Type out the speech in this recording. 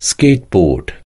skateboard.